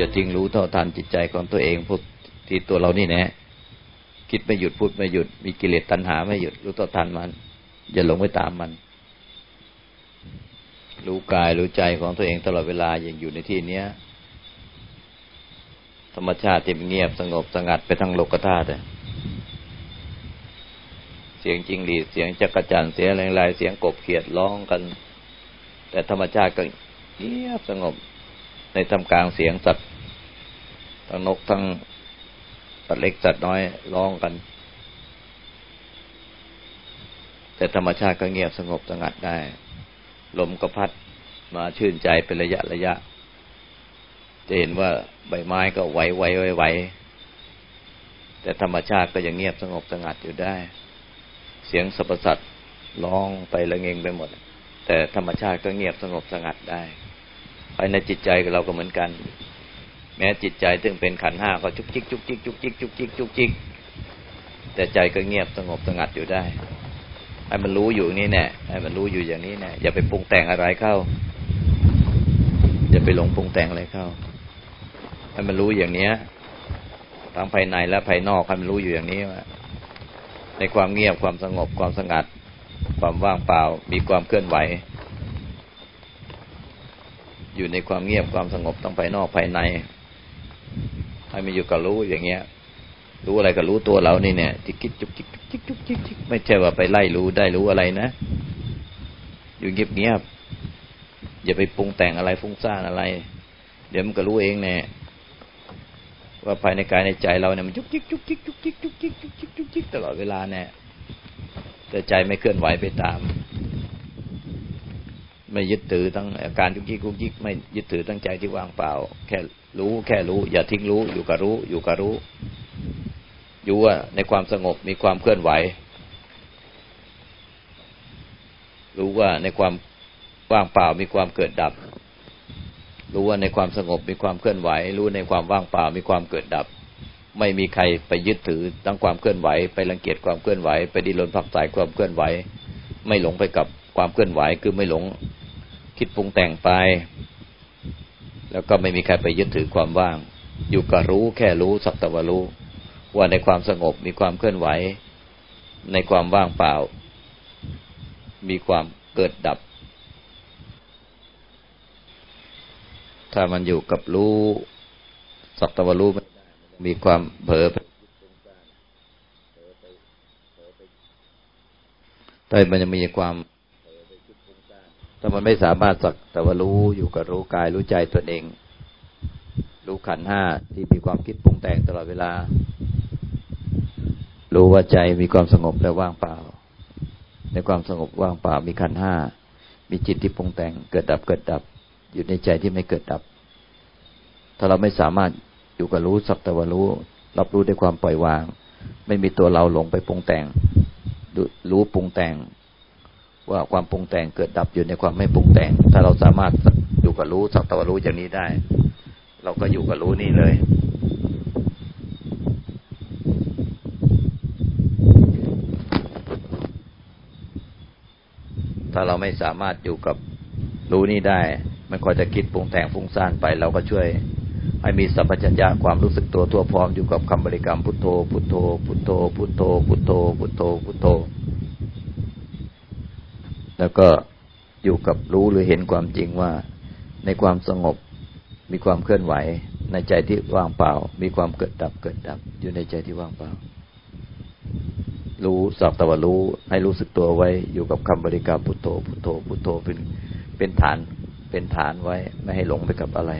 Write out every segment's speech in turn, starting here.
อย่าทิ้งรู้เท่าทันจิตใจของตัวเองพูดที่ตัวเรานี่แนะคิดไม่หยุดพูดไม่หยุด มีกิเลสตัณหาไม่หยุด รู้เท่าทันมัน อย่าหลงไปตามมัน รู้กายรู้ใจของตัวเองตลอดเวลาอย่างอยู่ในที่เนี้ย ธรรมชาติที่เงียบสงบสงัดไปทั้งโลกธาตุเสียงจริงหรีเสียงจักระจันเสียงอะไรเสียงกบเขียดร้องกัน แต่ธรรมชาติก็เงียบสงบ ในทำกลางเสียงสัตว์ทั้งนกทั้งสัตว์เล็กสัตว์น้อยร้องกัน แต่ธรรมชาติก็เงียบสงบสงัดได้ ลมก็พัดมาชื่นใจเป็นระยะระยะ จะเห็นว่าใบไม้ก็ไหวไหวไหวไหวแต่ธรรมชาติก็ยังเงียบสงบสงัดอยู่ได้ เสียงสรรพสัตว์ร้องไประเงงไปหมด แต่ธรรมชาติก็เงียบสงบสงัดได้ายในจิตใจเราก็เหมือนกัน แม้จิตใจซึ่งเป็นขันห้าก็จุกจิกจุกจิกจุกจิกจุกจิกจุกจิกแต่ใจก็เงียบสงบสงัดอยู่ได้ให้มันรู้อยู่นี่แน่ให้มันรู้อยู่อย่างนี้แน่อย่าไปปรุงแต่งอะไรเข้า อย่าไปหลงปรุงแต่งอะไรเข้าให้มันรู้อย่างเนี้ยทั้งภายในและภายนอกให้มันรู้อยู่อย่างนี้ว่าในความเงียบความสงบความสงัด ความว่างเปล่า มีความเคลื่อนไหว อยู่ในความเงียบความสงบต้องภายนอกภายใน ให้มันอยู่กับรู้อย่างเงี้ย รู้อะไรก็รู้ตัวเรานี่เนี่ยที่คิดจุกจิกจุกจิกจุกจิกไม่ใช่ว่าไปไล่รู้ได้รู้อะไรนะ อยู่เงียบเงียบอย่าไปปรุงแต่งอะไรฟุ้งซ่านอะไร เดี๋ยวมันก็รู้เองเนี่ยว่าภายในกายในใจเราเนี่ยมันจุกจิกจุกจิกจุกจิกจุกจิกจุกจิกจุกจิกตลอดเวลาเนี่ยแต่ใจไม่เคลื่อนไหวไปตาม ไม่ยึดถือตั้งอาการยุกยิกยุกยิกไม่ยึดถือตั้งใจที่ว่างเปล่า แค่รู้แค่รู้ อย่าทิ้งรู้อยู่กับรู้ อยู่กับรู้ อยู่ว่าในความสงบมีความเคลื่อนไหว รู้ว่าในความว่างเปล่ามีความเกิดดับ รู้ว่าในความสงบมีความเคลื่อนไหว รู้ในความว่างเปล่ามีความเกิดดับ ไม่มีใครไปยึดถือตั้งความเคลื่อนไหว ไปรังเกียจความเคลื่อนไหว ไปดิ้นรนผักใส่ความเคลื่อนไหว ไม่หลงไปกับความเคลื่อนไหวคือไม่หลง คิดปรุงแต่งไป แล้วก็ไม่มีใครไปยึดถือความว่าง อยู่กับรู้แค่รู้สักตะวรู้ ว่าในความสงบมีความเคลื่อนไหว ในความว่างเปล่า มีความเกิดดับ ถ้ามันอยู่กับรู้สักตะวรู้มีความเผลอแต่มันจะมีความ ถ้ามันไม่สามารถสักแต่ว่ารู้อยู่กับรู้กายรู้ใจตนเอง รู้ขันห้าที่มีความคิดปรุงแต่งตลอดเวลา รู้ว่าใจมีความสงบและว่างเปล่า ในความสงบว่างเปล่ามีขันห้ามีจิตที่ปรุงแต่งเกิดดับเกิดดับ อยู่ในใจที่ไม่เกิดดับ ถ้าเราไม่สามารถอยู่กับรู้สักแต่ว่ารู้ รับรู้ด้วยความปล่อยวาง ไม่มีตัวเราหลงไปปรุงแต่งรู้ปรุงแต่ง ว่าความปรุงแต่งเกิดดับอยู่ในความไม่ปรุงแต่ง ถ้าเราสามารถอยู่กับรู้สักตะรู้อย่างนี้ได้ เราก็อยู่กับรู้นี่เลย ถ้าเราไม่สามารถอยู่กับรู้นี่ได้ มันคอยจะคิดปรุงแต่งฟุ้งซ่านไป เราก็ช่วยให้มีสัมปชัญญะความรู้สึกตัวทั่วพร้อมอยู่กับคำบริกรรมพุทโธพุทโธพุทโธพุทโธพุทโธพุทโธพุทโธ แล้วก็อยู่กับรู้หรือเห็นความจริงว่าในความสงบมีความเคลื่อนไหว ในใจที่ว่างเปล่า มีความเกิดดับเกิดดับ อยู่ในใจที่ว่างเปล่า รู้สักตะวันรู้ให้รู้สึกตัวไว้ อยู่กับคำบริกรรมพุทโธพุทโธพุทโธเป็นเป็นฐานเป็นฐานไว้ ไม่ให้หลงไปกับอะไร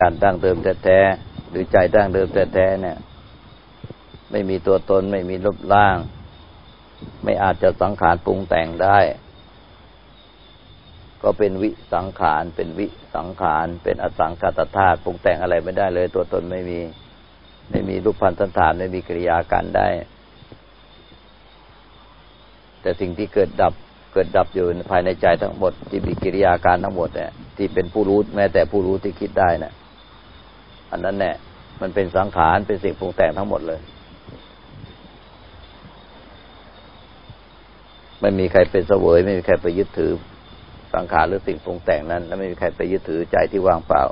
การตั้งเติมแท้ๆหรือใจตั้งเดิมแท้ๆเนี่ย ไม่มีตัวตนไม่มีรูปร่าง ไม่อาจจะสังขารปรุงแต่งได้ ก็เป็นวิสังขาร เป็นวิสังขาร เป็นอสังขตธาตุปรุงแต่งอะไรไม่ได้เลย ตัวตนไม่มี ไม่มีรูปพันธสันฐานไม่มีกิริยาการได้ แต่สิ่งที่เกิดดับเกิดดับอยู่ภายในใจทั้งหมด ที่มีกิริยาการทั้งหมดเนี่ยที่เป็นผู้รู้แม้แต่ผู้รู้ที่คิดได้นะ่ะอันนั้นแน่มันเป็นสังขารเป็นสิ่งปรุงแต่งทั้งหมดเลย ไม่มีใครเป็นเสวย ไม่มีใครไปยึดถือสังขารหรือสิ่งปรุงแต่งนั้น แล้วไม่มีใครไปยึดถือใจที่ว่างเปล่า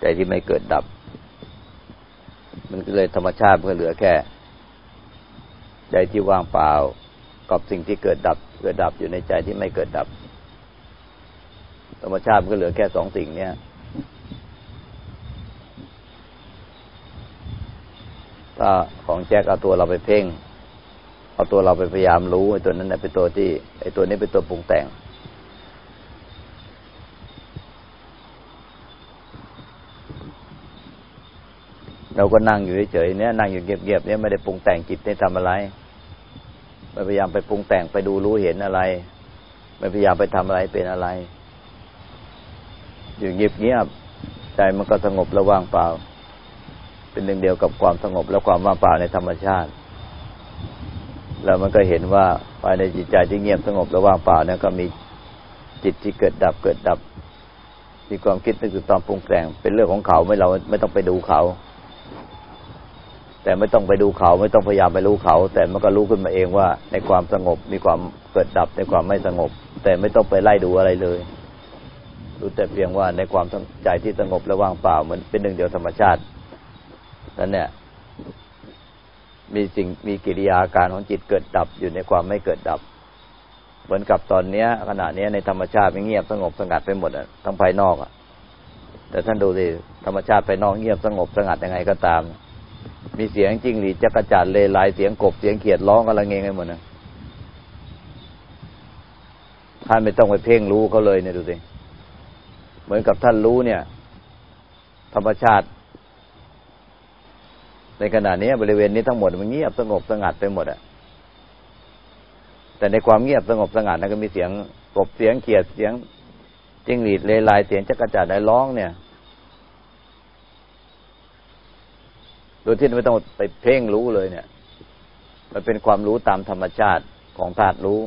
ใจที่ไม่เกิดดับ มันก็เลยธรรมชาติมันก็เหลือแค่ ใจที่ว่างเปล่า กับสิ่งที่เกิดดับ เกิดดับอยู่ในใจที่ไม่เกิดดับ ธรรมชาติมันก็เหลือแค่สองสิ่งเนี้ยถ้าของแจ็คเอาตัวเราไปเพ่ง เอาตัวเราไปพยายามรู้ไอ้ตัวนั้นเป็นตัวที่ไอ้ตัวนี้เป็นตัวปรุงแต่ง เราก็นั่งอยู่เฉยๆเนี่ยนั่งอยู่เงียบๆเนี่ยไม่ได้ปรุงแต่งจิตได้ทำอะไรไม่พยายามไปปรุงแต่งไปดูรู้เห็นอะไรไม่พยายามไปทำอะไรเป็นอะไร อยู่เงียบๆใจมันก็สงบระว่างเปล่า เป็นหนึ่งเดียวกับความสงบและความว่างเปล่าในธรรมชาติ แล้วมันก็เห็นว่าภายในจิตใจที่เงียบสงบระว่างเปล่าเนี่ยก็มีจิตที่เกิดดับเกิดดับ มีความคิดนึกตอนปรุงแต่ง เป็นเรื่องของเขาไม่เราไม่ต้องไปดูเขา แต่ไม่ต้องไปดูเขา ไม่ต้องพยายามไปรู้เขา แต่มันก็รู้ขึ้นมาเองว่า ในความสงบมีความเกิดดับในความไม่สงบ แต่ไม่ต้องไปไล่ดูอะไรเลย รู้แต่เพียงว่าในความใจที่สงบและว่างเปล่า มันเป็นหนึ่งเดียวธรรมชาตินั่นเนี่ย มีสิ่งมีกิริยาการของจิตเกิดดับอยู่ในความไม่เกิดดับ เหมือนกับตอนเนี้ยขณะนี้ในธรรมชาติมันเงียบสงบสงัดไปหมดอะทั้งภายนอกอะ แต่ท่านดูสิธรรมชาติภายนอกเงียบสงบสงัดยังไงก็ตาม มีเสียงจริงหรีจักระจัดเลไลเสียงกบเสียงเขียดร้องอะไรเงี้ยกันหมดนะท่านไม่ต้องไปเพ่งรู้เขาเลยเนี่ยดูสิเหมือนกับท่านรู้เนี่ย ธรรมชาติ ในขณะนี้บริเวณนี้ทั้งหมดมันเงียบสงบสงัดไปหมดอะแต่ในความเงียบสงบสงัดนั้นก็มีเสียงกบเสียงเขียดเสียงจิ้งหรีดเลไลเสียงจักรจัดได้ร้องเนี่ยโดยที่ไม่ต้องไปเพ่งรู้เลยเนี่ย มันเป็นความรู้ตามธรรมชาติของธาตุรู้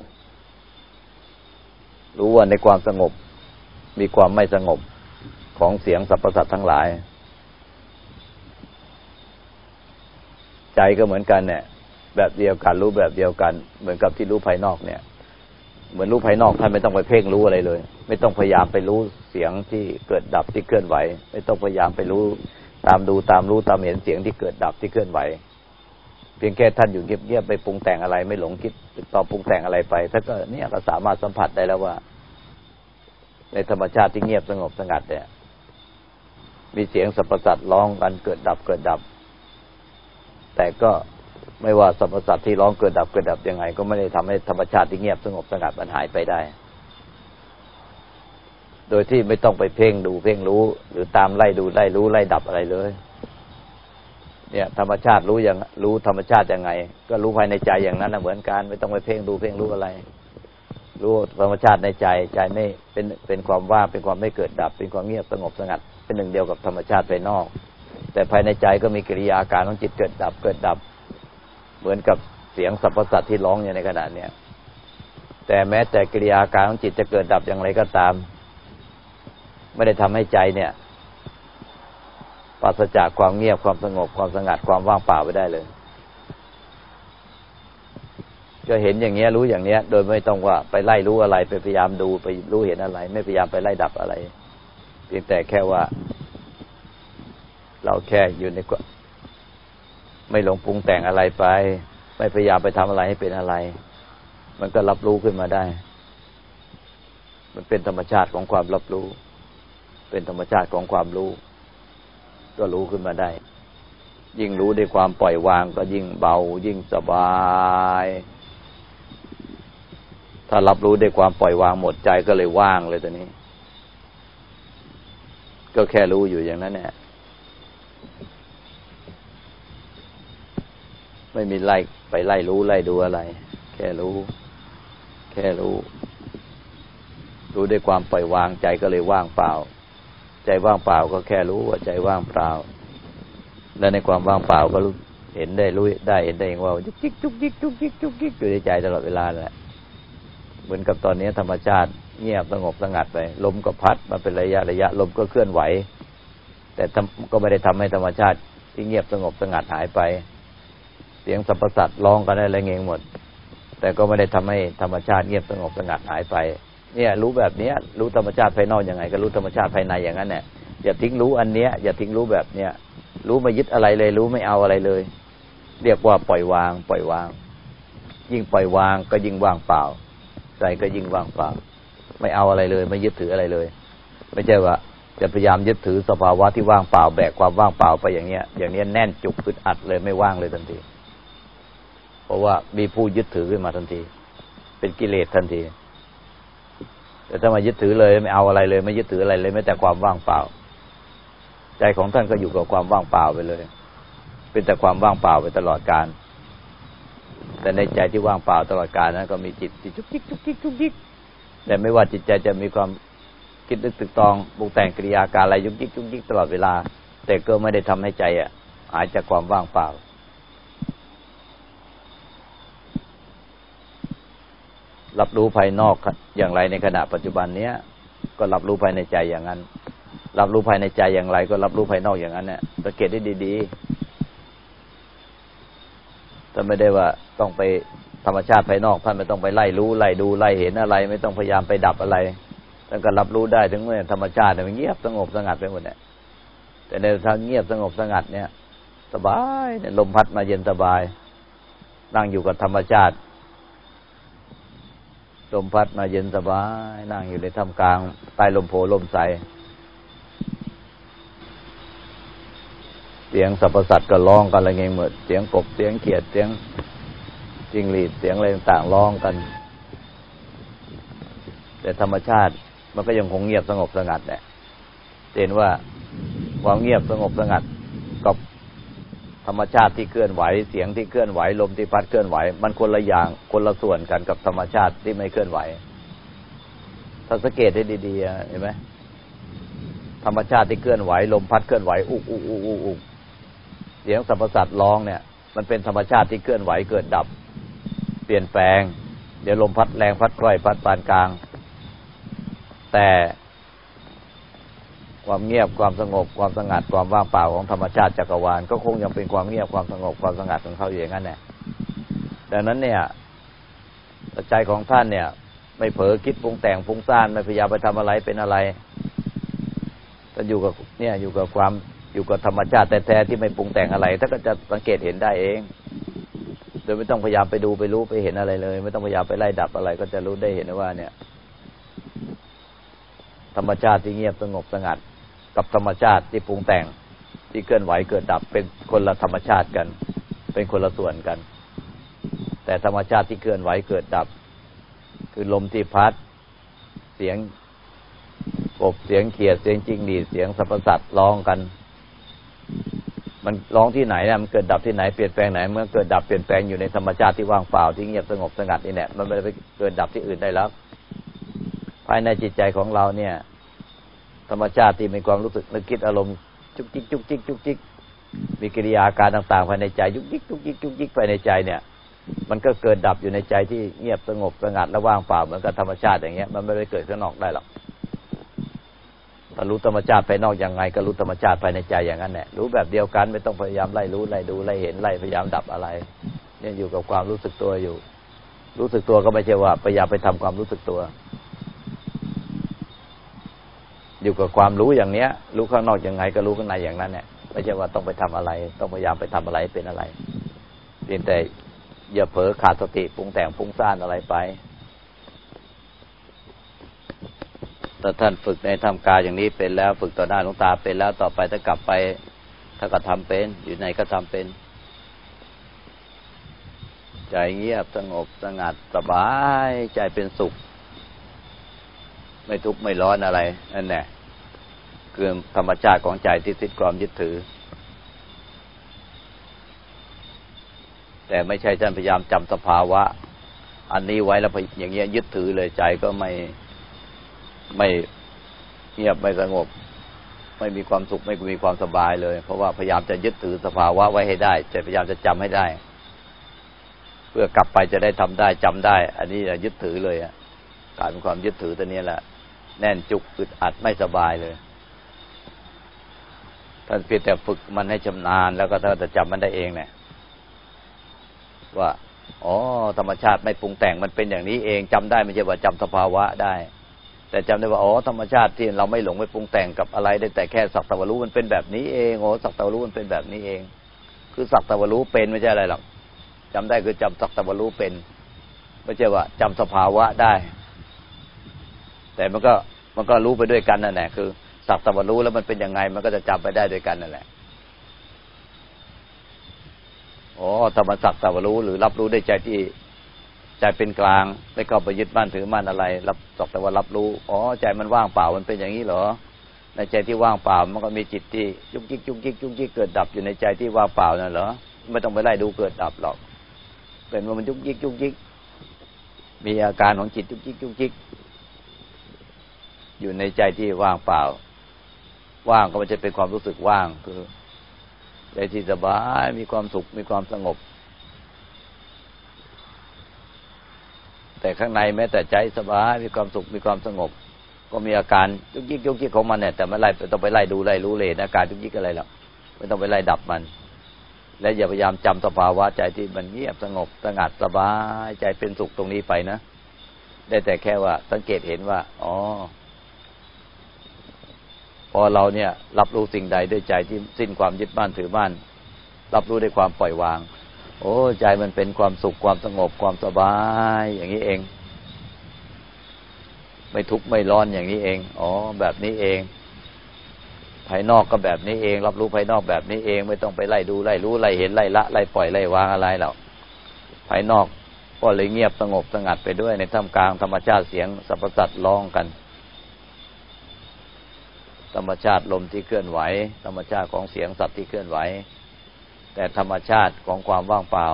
รู้ว่าในความสงบ มีความไม่สงบของเสียงสรรพสัตว์ทั้งหลาย ใจก็เหมือนกันเนี่ย แบบเดียวกันรู้แบบเดียวกัน เหมือนกับที่รู้ภายนอกเนี่ย เหมือนรู้ภายนอกท่านไม่ต้องไปเพ่งรู้อะไรเลย ไม่ต้องพยายามไปรู้เสียงที่เกิดดับที่เคลื่อนไหว ไม่ต้องพยายามไปรู้ตามดูตามรู้ตามเห็นเสียงที่เกิดดับที่เคลื่อนไหว เพียงแค่ท่านอยู่เงียบๆไปปรุงแต่งอะไร ไม่หลงคิดต่อปรุงแต่งอะไรไปท่านก็เนี่ยก็สามารถสัมผัสได้แล้วว่า ในธรรมชาติที่เงียบสงบสงัดเนี่ยมีเสียงสรรพสัตว์ร้องกันเกิดดับเกิดดับ แต่ก็ไม่ว่าสรรพสัตว์ที่ร้องเกิดดับเกิดดับยังไง ก็ไม่ได้ทำให้ธรรมชาติที่เงียบสงบสงัดมันหายไปได้ โดยที่ไม่ต้องไปเพ่งดูเพ่งรู้ หรือตามไล่ดูไล่รู้ไล่ดับอะไรเลย เนี่ย ธรรมชาติรู้อย่างรู้ธรรมชาติยังไง ก็รู้ภายในใจอย่างนั้นนะเหมือนกันไม่ต้องไปเพ่งดูเพ่งรู้อะไร รู้ธรรมชาติในใจใจไม่เป็นเป็นความว่างเป็นความไม่เกิดดับ เป็นความเงียบสงบสงัด เป็นหนึ่งเดียวกับธรรมชาติภายนอก แต่ภายในใจก็มีกิริยาการของจิตเกิดดับเกิดดับ เหมือนกับเสียงสรรพสัตว์ที่ร้องอยู่ในขณะเนี้ยแต่แม้แต่กิริยาการของจิตจะเกิดดับอย่างไรก็ตาม ไม่ได้ทำให้ใจเนี่ยปราศจากความเงียบความสงบความสงัดความว่างเปล่าไปได้เลยก็เห็นอย่างเงี้ยรู้อย่างเนี้ย โดยไม่ต้องว่าไปไล่รู้อะไรไปพยายามดูไปรู้เห็นอะไร ไม่พยายามไปไล่ดับอะไร เพียงแต่แค่ว่า เราแค่อยู่ในไม่หลงปรุงแต่งอะไรไป ไม่พยายามไปทำอะไรให้เป็นอะไร มันก็รับรู้ขึ้นมาได้ มันเป็นธรรมชาติของความรับรู้ เป็นธรรมชาติของความรู้ ก็รู้ขึ้นมาได้ ยิ่งรู้ด้วยความปล่อยวางก็ยิ่งเบา ยิ่งสบายถ้ารับรู้ด้วยความปล่อยวางหมดใจก็เลยว่างเลยตอนนี้ ก็แค่รู้อยู่อย่างนั้นแหละ ไม่มีไล่ไปไล่รู้ไล่ดูอะไร แค่รู้ แค่รู้ รู้ด้วยความปล่อยวางใจก็เลยว่างเปล่า ใจว่างเปล่าก็แค่รู้ว่าใจว่างเปล่า และในความว่างเปล่าก็รู้เห็นได้รู้ได้เห็นได้เองว่าจุกจิกจุกจิกจุกจิกจุกจิกอยู่ในใจตลอดเวลาแหละเหมือนกับตอนนี้ธรรมชาติเงียบสงบสงัดไป ลมก็พัดมาเป็นระยะระยะ ลมก็เคลื่อนไหว แต่ก็ไม่ได้ทำให้ธรรมชาติที่เงียบสงบสงัดหายไป เสียงสรรพสัตว์ร้องกันอะไรเงี้ยหมด แต่ก็ไม่ได้ทำให้ธรรมชาติเงียบสงบสงัดหายไป เนี่ย รู้แบบเนี้ย รู้ธรรมชาติภายนอกยังไง ก็รู้ธรรมชาติภายในอย่างนั้นเนี่ยอย่าทิ้งรู้อันเนี้ย อย่าทิ้งรู้แบบเนี้ยรู้ไม่ยึดอะไรเลย รู้ไม่เอาอะไรเลย เรียกว่าปล่อยวาง ปล่อยวาง ยิ่งปล่อยวางก็ยิ่งว่างเปล่า ใจก็ยิ่งว่างเปล่า ไม่เอาอะไรเลย ไม่ยึดถืออะไรเลย ไม่ใช่ว่า จะพยายามยึดถือสภาวะที่ว่างเปล่าแบกความว่างเปล่าไปอย่างเนี้ย อย่างเนี้ยแน่นจุกอึดอัดเลยไม่ว่างเลยทันที เพราะว่ามีผู้ยึดถือขึ้นมาทันที เป็นกิเลสทันที แต่ถ้ามายึดถือเลยไม่เอาอะไรเลย ไม่ยึดถืออะไรเลยไม่แต่ความว่างเปล่า ใจของท่านก็อยู่กับความว่างเปล่าไปเลย เป็นแต่ความว่างเปล่าไปตลอดการ แต่ในใจที่ว่างเปล่าตลอดการนั้นก็มีจิตที่จุกจิกจุกจิกจุกจิกแต่ไม่ว่าจิตใจจะมีความ คิดนึกตึกตองบุกแต่งกิริยาการอะไรยุกยิกยุกยิกตลอดเวลา แต่ก็ไม่ได้ทำให้ใจอะหายจากความว่างเปล่า รับรู้ภายนอกอย่างไรในขณะปัจจุบันเนี้ยก็รับรู้ภายในใจอย่างนั้น รับรู้ภายในใจอย่างไร ก็รับรู้ภายนอกอย่างนั้นเนี่ยสังเกตได้ดีๆแต่ไม่ได้ว่าต้องไปธรรมชาติภายนอกท่านไม่ต้องไปไล่รู้ไล่ดูไล่เห็นอะไร ไม่ต้องพยายามไปดับอะไร ท่านก็รับรู้ได้ถึงเมื่อธรรมชาติมันเงียบสงบสงัดไปหมดเนี่ยแต่ในทางเงียบสงบสงัดเนี่ย สบายเนี่ยลมพัดมาเย็นสบาย นั่งอยู่กับธรรมชาติลมพัดมาเย็นสบาย นั่งอยู่ในท่ามกลางใต้ลมโพลมใสเสียงสรรพสัตว์ก็ร้องกันอะไรเงี้ยหมดเสียงกบเสียงเขียดเสียงจิงหรีดเสียงอะไรต่างร้องกัน แต่ธรรมชาติ มันก็ยังคงเงียบสงบสงัดเนี่ยเห็นว่าความเงียบสงบสงัดกับธรรมชาติที่เคลื่อนไหวเสียงที่เคลื่อนไหวลมที่พัดเคลื่อนไหว มันคนละอย่างคนละส่วนกันกับธรรมชาติที่ไม่เคลื่อนไหว ถ้าสังเกตให้ดีๆเห็นไหมธรรมชาติที่เคลื่อนไหวลมพัดเคลื่อนไหวอุกอุกอุกอุกอุกเสียงสรรพสัตว์ร้องเนี่ย มันเป็นธรรมชาติที่เคลื่อนไหวเกิดดับ เปลี่ยนแปลง เดี๋ยวลมพัดแรงพัดค่อยพัดปานกลาง แต่ความเงียบความสงบความสงัดความว่างเปล่าของธรรมชาติจักรวาลก็คงยังเป็นความเงียบความสงบความสงัดของเขาอย่างนั้นแหละดังนั้นเนี่ยใจของท่านเนี่ย ไม่เผลอคิดปรุงแต่งปรุงซ่านไม่พยายามไปทำอะไรเป็นอะไรก็อยู่กับเนี่ยอยู่กับความอยู่กับธรรมชาติแท้ๆที่ไม่ปรุงแต่งอะไรถ้านก็จะสังเกตเห็นได้เองโดยไม่ต้องพยายามไปดูไปรู้ไปเห็นอะไรเลย ไม่ต้องพยายามไปไล่ดับอะไร ก็จะรู้ได้เห็นว่าเนี่ย ธรรมชาติที่เงียบสงบสงัด กับธรรมชาติที่ปรุงแต่งที่เคลื่อนไหวเกิดดับเป็นคนละธรรมชาติกัน เป็นคนละส่วนกัน แต่ธรรมชาติที่เคลื่อนไหวเกิดดับ คือลมที่พัด เสียงกบเสียงเขียดเสียงจริงดีเสียงสรรพสัตว์ร้องกัน มันร้องที่ไหนนะมันเกิดดับที่ไหนเปลี่ยนแปลงไหน เมื่อเกิดดับเปลี่ยนแปลงอยู่ในธรรมชาติที่ว่างเปล่าที่เงียบสงบสงัดนี่แหละมันไม่ได้ไปเกิดดับที่อื่นได้แล้ว ภายในจิตใจของเราเนี่ย ธรรมชาติที่มีความรู้สึกนึกคิดอารมณ์จุกจิกจุกจิกจุกจิกมีกิริยาการต่างๆภายในใจยุกยิกจุกจิกจุกจิกภายในใจเนี่ย มันก็เกิดดับอยู่ในใจที่เงียบสงบสงัดและว่างเปล่าเหมือนกับธรรมชาติอย่างเงี้ย มันไม่ได้เกิดข้างนอกได้หรอกถ้ารู้ธรรมชาติภายนอกยังไงก็รู้ธรรมชาติภายในใจอย่างนั้นแหละรู้แบบเดียวกันไม่ต้องพยายามไล่รู้ไล่ดูไล่เห็นไล่พยายามดับอะไร เนี่ยอยู่กับความรู้สึกตัวอยู่ รู้สึกตัวก็ไม่ใช่ว่าพยายามไปทำความรู้สึกตัว อยู่กับความรู้อย่างเนี้ย รู้ข้างนอกยังไงก็รู้ข้างในอย่างนั้นเนี่ยไม่ใช่ว่าต้องไปทำอะไร ต้องพยายามไปทำอะไรเป็นอะไรเพียงแต่อย่าเผลอขาดสติปรุงแต่งปรุงซ่านอะไรไปถ้าท่านฝึกในทำกายอย่างนี้เป็นแล้ว ฝึกต่อหน้าหลวงตาเป็นแล้วต่อไปถ้ากลับไป ถ้าก็ทำเป็น อยู่ไหนก็ทำเป็นใจเงียบสงบสงัดสบายใจเป็นสุข ไม่ทุกข์ไม่ร้อนอะไรนั่นแหละคือธรรมชาติของใจที่ติดความยึดถือ แต่ไม่ใช่ท่านพยายามจำสภาวะ อันนี้ไว้แล้วอย่างเงี้ยยึดถือเลยใจก็ไม่ไม่เงียบไม่สงบ ไม่มีความสุขไม่มีความสบายเลย เพราะว่าพยายามจะยึดถือสภาวะไว้ให้ได้จะพยายามจะจำให้ได้ เพื่อกลับไปจะได้ทำได้จำได้ อันนี้ยึดถือเลยอะกลายเป็นความยึดถือตัวนี้แหละ แน่นจุกอึดอัดไม่สบายเลย ท่านเพียงแต่ฝึกมันให้ชำนาญแล้วก็ถ้านจะจำมันได้เองเนี่ยว่าอ๋อธรรมชาติไม่ปรุงแต่งมันเป็นอย่างนี้เองจำได้ไม่ใช่ว่าจำสภาวะได้ แต่จำได้ว่าอ๋อธรรมชาติที่เราไม่หลงไม่ปรุงแต่งกับอะไร ได้แต่แค่สักตะวรู้มันเป็นแบบนี้เองโอ้สักตะวรู้มันเป็นแบบนี้เอง คือสักตะวรู้เป็นไม่ใช่อะไรหรอกจำได้คือจำสักตะวรู้เป็น ไม่ใช่ว่าจำสภาวะได้ แต่มันก็มันก็รู้ไปด้วยกันนั่นแหละคือสักตะวันรู้แล้วมันเป็นยังไง มันก็จะจำไปได้ด้วยกันนั่นแหละอ๋อธรรมสักตะวันรู้หรือรับรู้ได้ใจที่ใจเป็นกลางไม่เข้าไปยึดมั่นถือมั่นอะไร รับสักแต่ว่ารับรู้อ๋อใจมันว่างเปล่ามันเป็นอย่างนี้เหรอ ในใจที่ว่างเปล่ามันก็มีจิตที่ยุกยิกยุกยิกยุกยิกเกิดดับอยู่ในใจที่ว่างเปล่านั่นเหรอไม่ต้องไปไล่ดูเกิดดับหรอกเป็นว่ามันยุกยิกยุกยิกมีอาการของจิตยุกยิกยุกยิก อยู่ในใจที่ว่างเปล่า ว่างก็มันจะเป็นความรู้สึกว่างคือใจที่สบายมีความสุขมีความสงบ แต่ข้างในแม้แต่ใจสบายมีความสุขมีความสงบ ก็มีอาการยุกยิกยุกยิกของมันเนี่ยแต่ไม่ไล่ต้องไปไล่ดูไล่รู้เลยอาการยุกยิกอะไรหรอกไม่ต้องไปไล่ดับมัน และอย่าพยายามจำสภาวะใจที่มันเงียบสงบสงัดสบายใจเป็นสุขตรงนี้ไปนะได้แต่แค่ว่าสังเกตเห็นว่า อ๋อ อเราเนี่ยรับรู้สิ่งใดด้วยใจที่สิ้นความยึดมั่นถือมั่น รับรู้ด้วยความปล่อยวาง โอ้ใจมันเป็นความสุขความสงบความสบาย อย่างนี้เอง ไม่ทุกข์ไม่ร้อนอย่างนี้เอง อ๋อ แบบนี้เอง ภายนอกก็แบบนี้เอง รับรู้ภายนอกแบบนี้เอง ไม่ต้องไปไล่ดูไล่รู้ไล่เห็นไล่ละไล่ปล่อยไล่วางอะไรหรอกภายนอกก็เลยเงียบสงบสงัดไปด้วยในท่ามกลางธรรมชาติเสียงสรรพสัตว์ร้องกัน ธรรมชาติลมที่เคลื่อนไหว ธรรมชาติของเสียงสัตว์ที่เคลื่อนไหว แต่ธรรมชาติของความว่างเปล่า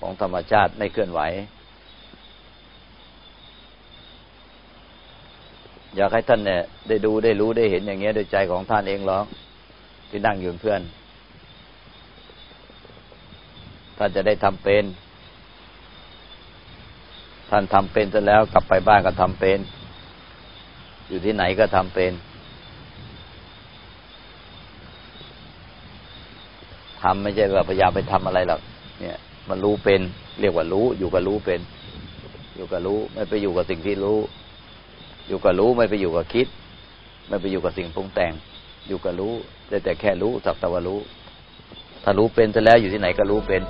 ของธรรมชาติไม่เคลื่อนไหว อยากให้ท่านเนี่ย ได้ดูได้รู้ได้เห็นอย่างเงี้ยโดยใจของท่านเองหรอที่นั่งอยู่เพื่อน ท่านจะได้ทำเป็น ท่านทำเป็นเสร็จแล้วกลับไปบ้านก็ทำเป็น อยู่ที่ไหนก็ทำเป็นทำไม่ใช่ว่าพยายามไปทำอะไรหรอกเนี่ย มันรู้เป็น เรียกว่ารู้ อยู่กับรู้เป็น อยู่กับรู้ ไม่ไปอยู่กับสิ่งที่รู้ อยู่กับรู้ไม่ไปอยู่กับคิด ไม่ไปอยู่กับสิ่งปรุงแต่ง อยู่กับรู้แต่แต่แค่รู้สักแต่ว่ารู้ ถ้ารู้เป็นจะแล้วอยู่ที่ไหนก็รู้เป็น